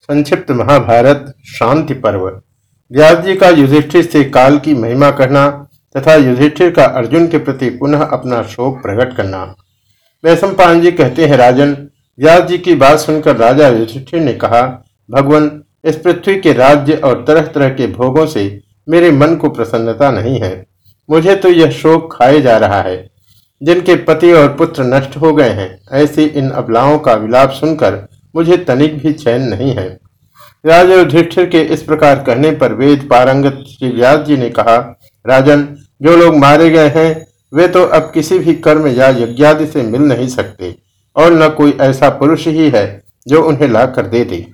संक्षिप्त महाभारत, शांति पर्व। व्यास जी का युधिष्ठिर से काल की महिमा करना तथा युधिष्ठिर का अर्जुन के प्रति पुनः अपना शोक प्रकट करना। वैशम पान जी कहते हैं, राजन व्यास जी की बात सुनकर राजा युधिष्ठिर ने कहा, भगवान, इस पृथ्वी के राज्य और तरह तरह के भोगों से मेरे मन को प्रसन्नता नहीं है। मुझे तो यह शोक खाए जा रहा है। जिनके पति और पुत्र नष्ट हो गए हैं, ऐसी इन अबलाओं का विलाप सुनकर मुझे तनिक भी चैन नहीं है। राजा युधिष्ठिर के इस प्रकार कहने पर वेद पारंगत श्री व्यास जी ने कहा, राजन, जो लोग मारे गए हैं, वे तो अब किसी भी कर्म या यज्ञादि से मिल नहीं सकते, और न कोई ऐसा पुरुष ही है जो उन्हें ला कर दे दे।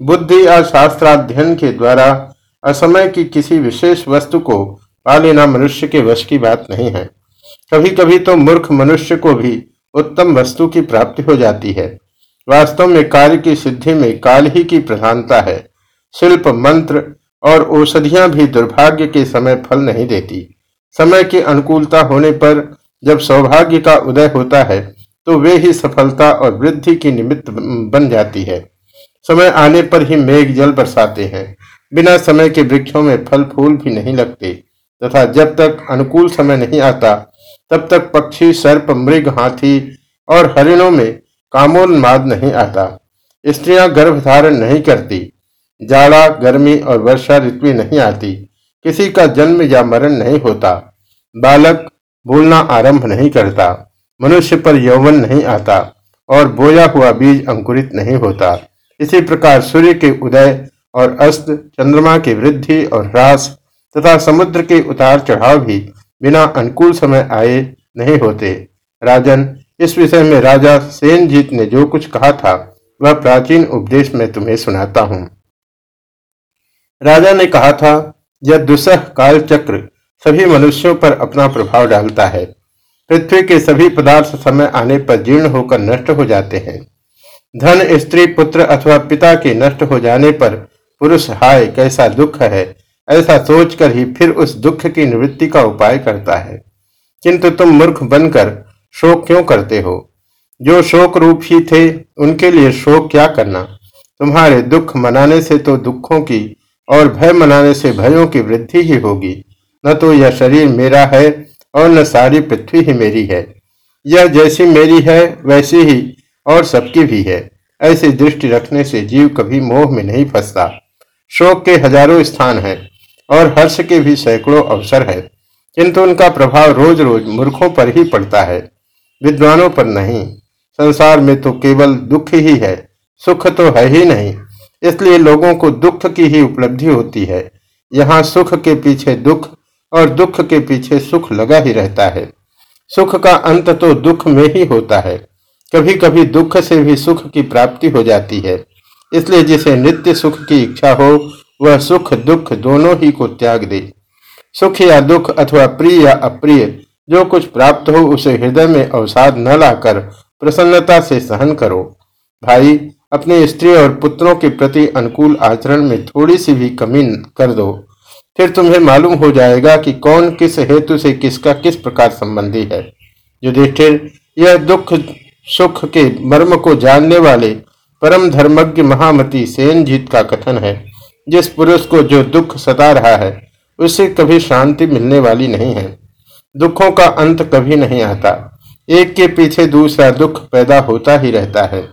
बुद्धि या शास्त्राध्ययन के द्वारा असमय की किसी विशेष वस्तु को पा लेना मनुष्य के वश की बात नहीं है। कभी कभी तो मूर्ख मनुष्य को भी उत्तम वस्तु की प्राप्ति हो जाती है। वास्तव में कार्य की सिद्धि में काल ही की प्रधानता है। शिल्प, मंत्र और औषधियाँ भी दुर्भाग्य के समय फल नहीं देती। समय की अनुकूलता होने पर जब सौभाग्य का उदय होता है तो वे ही सफलता और वृद्धि की निमित्त बन जाती है। समय आने पर ही मेघ जल बरसाते हैं। बिना समय के वृक्षों में फल फूल भी नहीं लगते, तथा जब तक अनुकूल समय नहीं आता, तब तक पक्षी, सर्प, मृग, हाथी और हरिणों में कामोन्माद नहीं आता। स्त्रियाँ गर्भ धारण नहीं करती। जाड़ा, गर्मी और वर्षा ऋतु नहीं आती। किसी का जन्म या मरण नहीं होता। बालक बोलना आरंभ नहीं करता। मनुष्य पर यौवन नहीं आता और बोया हुआ बीज अंकुरित नहीं होता। इसी प्रकार सूर्य के उदय और अस्त, चंद्रमा की वृद्धि और ह्रास तथा समुद्र के उतार चढ़ाव भी बिना अनुकूल समय आए नहीं होते। राजन इस विषय में राजा सेनजीत ने जो कुछ कहा था, वह प्राचीन उपदेश में तुम्हें सुनाता हूँ। राजा ने कहा था, यह दुसह काल चक्र सभी मनुष्यों पर अपना प्रभाव डालता है। पृथ्वी के सभी पदार्थ समय आने पर जीर्ण होकर नष्ट हो जाते हैं। धन, स्त्री, पुत्र अथवा पिता के नष्ट हो जाने पर पुरुष, हाय, कैसा दुख है। ऐसा सोचकर ही फिर उस दुख की निवृत्ति का उपाय करता है। किंतु तुम मूर्ख बनकर शोक क्यों करते हो? जो शोक रूप ही थे, उनके लिए शोक क्या करना? तुम्हारे दुख मनाने से तो दुखों की और भय मनाने से भयों की वृद्धि ही होगी। न तो यह शरीर मेरा है और न सारी पृथ्वी ही मेरी है। यह जैसी मेरी है, वैसी ही और सबकी भी है। ऐसी दृष्टि रखने से जीव कभी मोह में नहीं फंसता। शोक के हज़ारों स्थान हैं और हर्ष के भी सैकड़ों अवसर है। किंतु उनका प्रभाव रोज रोज मूर्खों पर ही पड़ता है। विद्वानों पर नहीं। संसार में तो केवल दुख ही है, सुख तो है ही नहीं। इसलिए लोगों को दुख की ही उपलब्धि होती है। यहाँ सुख के पीछे दुख और दुख के पीछे सुख लगा ही रहता है। सुख का अंत तो दुख में ही होता है। कभी कभी दुख से भी सुख की प्राप्ति हो जाती है। इसलिए जिसे नित्य सुख की इच्छा हो, वह सुख दुख दोनों ही को त्याग दे। सुख या दुख अथवा प्रिय या अप्रिय जो कुछ प्राप्त हो उसे हृदय में अवसाद न लाकर प्रसन्नता से सहन करो। भाई, अपने स्त्री और पुत्रों के प्रति अनुकूल आचरण में थोड़ी सी भी कमी कर दो। फिर तुम्हें मालूम हो जाएगा कि कौन किस हेतु से किसका किस प्रकार संबंधी है। युधिष्ठिर, यह दुख, सुख के मर्म को जानने वाले परम धर्मज्ञ महामती सेन जीत का कथन है, जिस पुरुष को जो दुख सता रहा है उससे कभी शांति मिलने वाली नहीं है। दुखों का अंत कभी नहीं आता। एक के पीछे दूसरा दुख पैदा होता ही रहता है।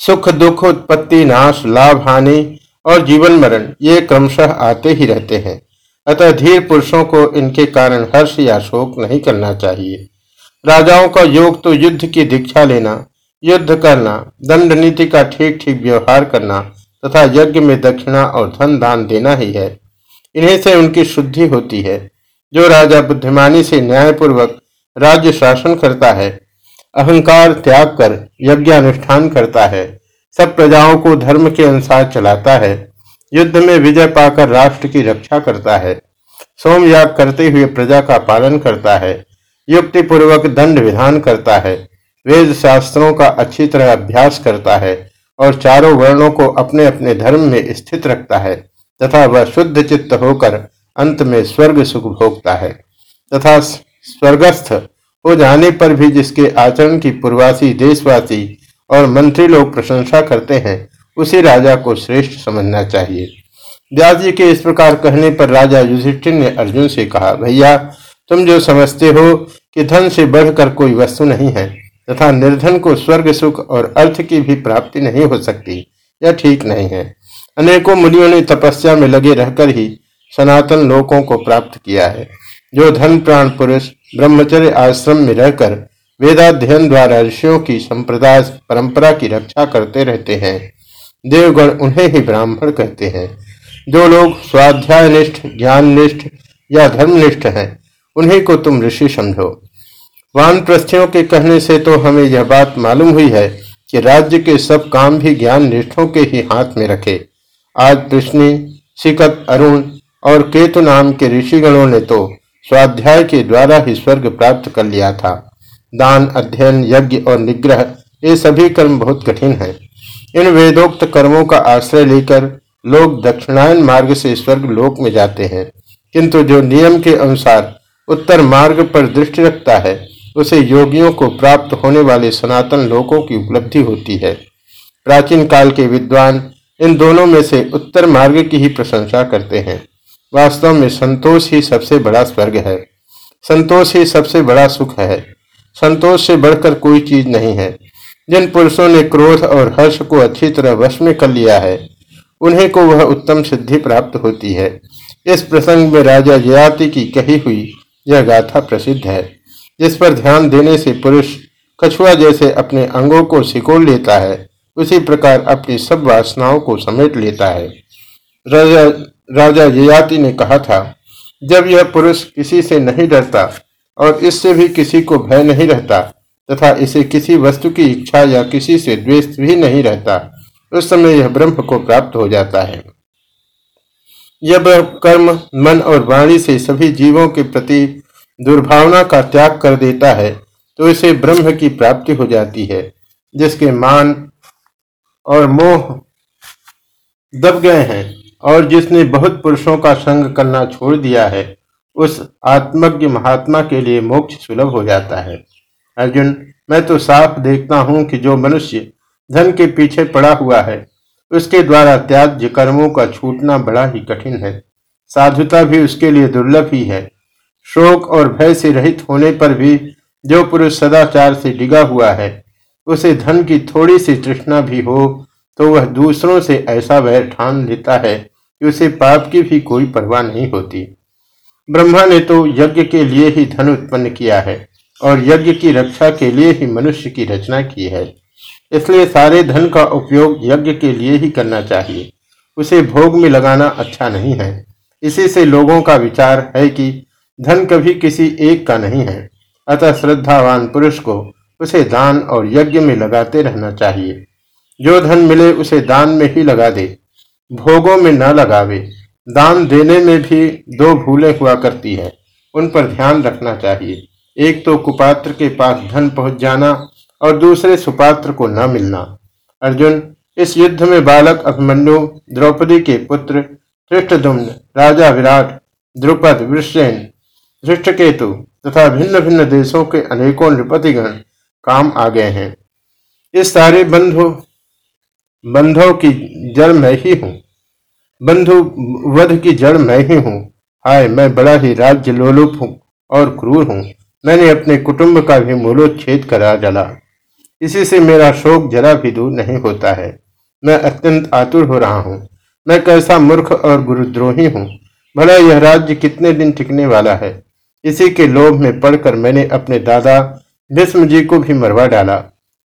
सुख दुख उत्पत्ति नाश लाभ हानि और जीवन मरण, ये क्रमशः आते ही रहते हैं। अतः धीर पुरुषों को इनके कारण हर्ष या शोक नहीं करना चाहिए। राजाओं का योग तो युद्ध की दीक्षा लेना, युद्ध करना दंड नीति का ठीक ठीक व्यवहार करना तथा यज्ञ में दक्षिणा और धन दान देना ही है। इन्हीं से उनकी शुद्धि होती है। जो राजा बुद्धिमानी से न्यायपूर्वक राज्य शासन करता है, अहंकार त्याग कर यज्ञानुष्ठान करता है, सब प्रजाओं को धर्म के अनुसार चलाता है, युद्ध में विजय पाकर राष्ट्र की रक्षा करता है सोमयाग करते हुए प्रजा का पालन करता है युक्ति पूर्वक दंड विधान करता है, वेद शास्त्रों का अच्छी तरह अभ्यास करता है और चारों वर्णों को अपने अपने धर्म में स्थित रखता है, तथा वह शुद्ध चित्त होकर अंत में स्वर्ग सुख भोगता है। तथा स्वर्गस्थ हो जाने पर भी जिसके आचरण की पूर्वासी देशवासी और मंत्री लोग प्रशंसा करते हैं, उसी राजा को श्रेष्ठ समझना चाहिए। व्यास जी के इस प्रकार कहने पर राजा युधिष्ठिर ने अर्जुन से कहा, भैया, तुम जो समझते हो कि धन से बढ़कर कोई वस्तु नहीं है, तथा निर्धन को स्वर्ग सुख और अर्थ की भी प्राप्ति नहीं हो सकती, यह ठीक नहीं है। अनेकों मुनियों ने तपस्या में लगे रहकर ही सनातन लोकों को प्राप्त किया है। जो धन, प्राण, पुरुष, ब्रह्मचर्य आश्रम में रहकर वेदाध्ययन द्वारा ऋषियों की संप्रदाय, परंपरा की रक्षा करते रहते हैं, देवगण उन्हें ही ब्राह्मण कहते हैं। जो लोग स्वाध्याय निष्ठ ज्ञान निष्ठ या धर्मनिष्ठ हैं, उन्हीं को तुम ऋषि समझो। वानप्रस्थियों के कहने से तो हमें यह बात मालूम हुई है कि राज्य के सब काम भी ज्ञान निष्ठों के ही हाथ में रखे। आज कृष्णी सिकत, अरुण और केतु नाम के ऋषिगणों ने तो स्वाध्याय के द्वारा ही स्वर्ग प्राप्त कर लिया था। दान, अध्ययन, यज्ञ और निग्रह, ये सभी कर्म बहुत कठिन हैं। इन वेदोक्त कर्मों का आश्रय लेकर लोग दक्षिणायन मार्ग से स्वर्ग लोक में जाते हैं। किंतु जो नियम के अनुसार उत्तर मार्ग पर दृष्टि रखता है, उसे योगियों को प्राप्त होने वाले सनातन लोकों की उपलब्धि होती है। प्राचीन काल के विद्वान इन दोनों में से उत्तर मार्ग की ही प्रशंसा करते हैं। वास्तव में संतोष ही सबसे बड़ा स्वर्ग है। संतोष ही सबसे बड़ा सुख है। संतोष से बढ़कर कोई चीज़ नहीं है। जिन पुरुषों ने क्रोध और हर्ष को अच्छी तरह वश में कर लिया है, उन्हें को वह उत्तम सिद्धि प्राप्त होती है। इस प्रसंग में राजा जयाति की कही हुई यह गाथा प्रसिद्ध है। जिस पर ध्यान देने से पुरुष कछुआ जैसे अपने अंगों को सिकोड़ लेता है, उसी प्रकार अपनी सब वासनाओं को समेट लेता है। राजा जयाति ने कहा था, जब यह पुरुष किसी से नहीं डरता और इससे भी किसी को भय नहीं रहता तथा इसे किसी वस्तु की इच्छा या किसी से द्वेष भी नहीं रहता, उस समय यह ब्रह्म को प्राप्त हो जाता है। जब कर्म, मन और वाणी से सभी जीवों के प्रति दुर्भावना का त्याग कर देता है तो इसे ब्रह्म की प्राप्ति हो जाती है, जिसके मान और मोह दब गए हैं। और जिसने बहुत पुरुषों का संग करना छोड़ दिया है, उस आत्मज्ञ महात्मा के लिए मोक्ष सुलभ हो जाता है। अर्जुन, मैं तो साफ़ देखता हूँ कि जो मनुष्य धन के पीछे पड़ा हुआ है, उसके द्वारा त्याज्य कर्मों का छूटना बड़ा ही कठिन है। साधुता भी उसके लिए दुर्लभ ही है। शोक और भय से रहित होने पर भी जो पुरुष सदाचार से डिगा हुआ है, उसे धन की थोड़ी सी तृष्णा भी हो तो वह दूसरों से ऐसा वह ठान लेता है कि उसे पाप की भी कोई परवाह नहीं होती। ब्रह्मा ने तो यज्ञ के लिए ही धन उत्पन्न किया है और यज्ञ की रक्षा के लिए ही मनुष्य की रचना की है। इसलिए सारे धन का उपयोग यज्ञ के लिए ही करना चाहिए। उसे भोग में लगाना अच्छा नहीं है। इसी से लोगों का विचार है कि धन कभी किसी एक का नहीं है। अतः श्रद्धावान पुरुष को उसे दान और यज्ञ में लगाते रहना चाहिए। जो धन मिले उसे दान में ही लगा दे। भोगों में न लगावे। दान देने में भी दो भूलें हुआ करती है। उन पर ध्यान रखना चाहिए। एक तो कुपात्र के पास धन पहुँच जाना और दूसरे सुपात्र को न मिलना। अर्जुन, इस युद्ध में बालक अभिमन्यु, द्रौपदी के पुत्र धृष्टदुम्न राजा विराट, द्रुपद वृषेन धृष्टकेतु तथा भिन्न भिन्न देशों के अनेकों नृपतिगण काम आ गए हैं। इस सारे बंधु बंधों की जड़ मैं ही हूँ। बंधु वध की जड़ मैं ही हूँ। हाय, मैं बड़ा ही राज्य लोलुप हूँ और क्रूर हूँ। मैंने अपने कुटुंब का भी मूलोच्छेद करा जला इसी से मेरा शोक जरा भी दूर नहीं होता है। मैं अत्यंत आतुर हो रहा हूँ। मैं कैसा मूर्ख और गुरुद्रोही हूँ। भला यह राज्य कितने दिन टिकने वाला है? इसी के लोभ में पड़कर मैंने अपने दादा भीष्म जी को भी मरवा डाला।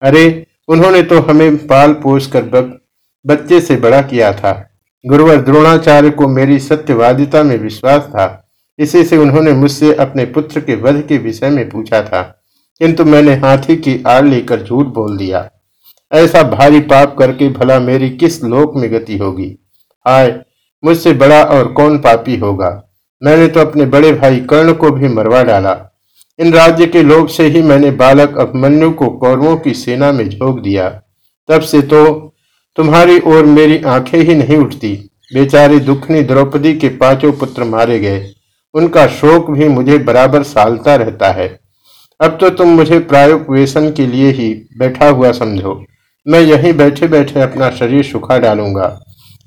अरे उन्होंने तो हमें पाल पोस कर बच्चे से बड़ा किया था। गुरुवर द्रोणाचार्य को मेरी सत्यवादिता में विश्वास था। इसी से उन्होंने मुझसे अपने पुत्र के वध के विषय में पूछा था। किंतु मैंने हाथी की आड़ लेकर झूठ बोल दिया। ऐसा भारी पाप करके भला मेरी किस लोक में गति होगी? हाय, मुझसे बड़ा और कौन पापी होगा? मैंने तो अपने बड़े भाई कर्ण को भी मरवा डाला। इन राज्य के लोभ से ही मैंने बालक अभिमन्यु को कौरवों की सेना में झोंक दिया। तब से तो तुम्हारी ओर मेरी आँखें ही नहीं उठती। बेचारी दुखनी द्रौपदी के पाँचों पुत्र मारे गए। उनका शोक भी मुझे बराबर सालता रहता है। अब तो तुम मुझे प्रायोपवेशन के लिए ही बैठा हुआ समझो। मैं यहीं बैठे बैठे अपना शरीर सुखा डालूँगा।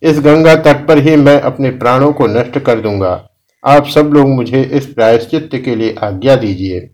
इस गंगा तट पर ही मैं अपने प्राणों को नष्ट कर दूँगा। आप सब लोग मुझे इस प्रायश्चित के लिए आज्ञा दीजिए।